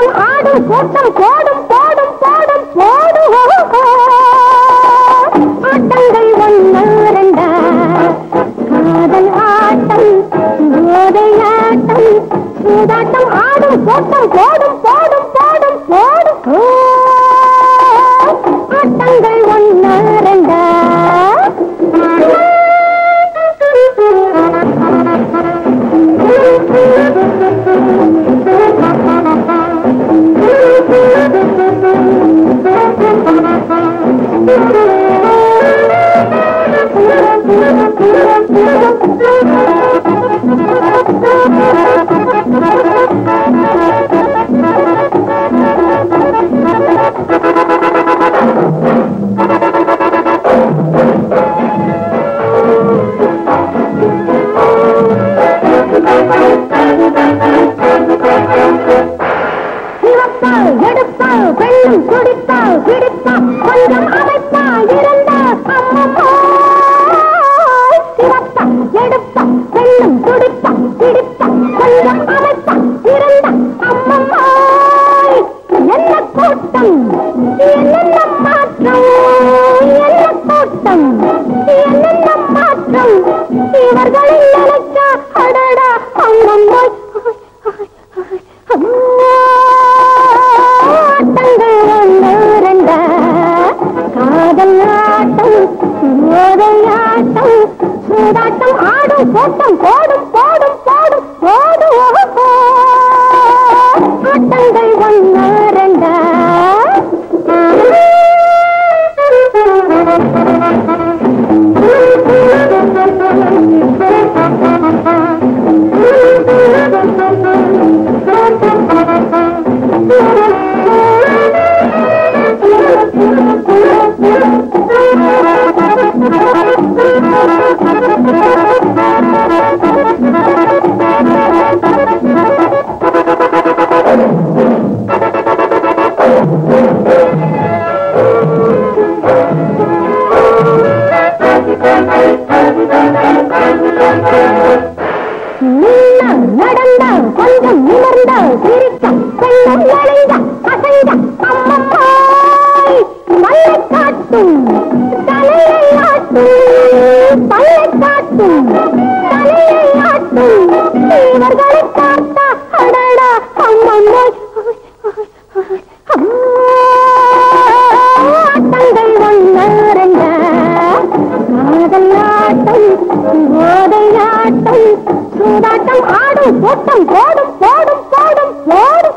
சூதாட்டம் ஆடும் கூட்டம் போடும் போடும் போடும் போடும். ஆட்டங்கள் ஒன்னா ரெண்டா? காதல் ஆட்டம் போதை ஆட்டம் சூதாட்டம் ஆடும் கூட்டம் போடும் போடும் போடும் போடும். சிவப்பா எடுப்பா வெள்ளம் எடுப்பா வெள்ளம் குடிப்பா பிடிப்பா கொஞ்சம் அமைப்பா இருந்தா அம்மம்மா என்ன கூட்டம்? என்னென்ன மாற்றம்? என்ன கூட்டம்? என்னென்ன மாற்றம்? போதையாட்டம் சூதாட்டம் ஆடும் போட்டம் போடும் போடும் போடும் போடும் நடந்தான் கொஞ்சம் நிமிர்ந்தா சிரிச்சா கொஞ்சம் எழுந்தா அசைந்தா அம்மப்பாய் பல்லை காட்டும் தலையை ஆட்டும் பல்லை காட்டும் தலையை ஆட்டும். இவர்களை பார்த்தா அடடா அம்மம்மாய் ஆட்டம் ஓதை சூதாட்டம் ஆடும் கூட்டம் போடும் போடும் போடும் போடும்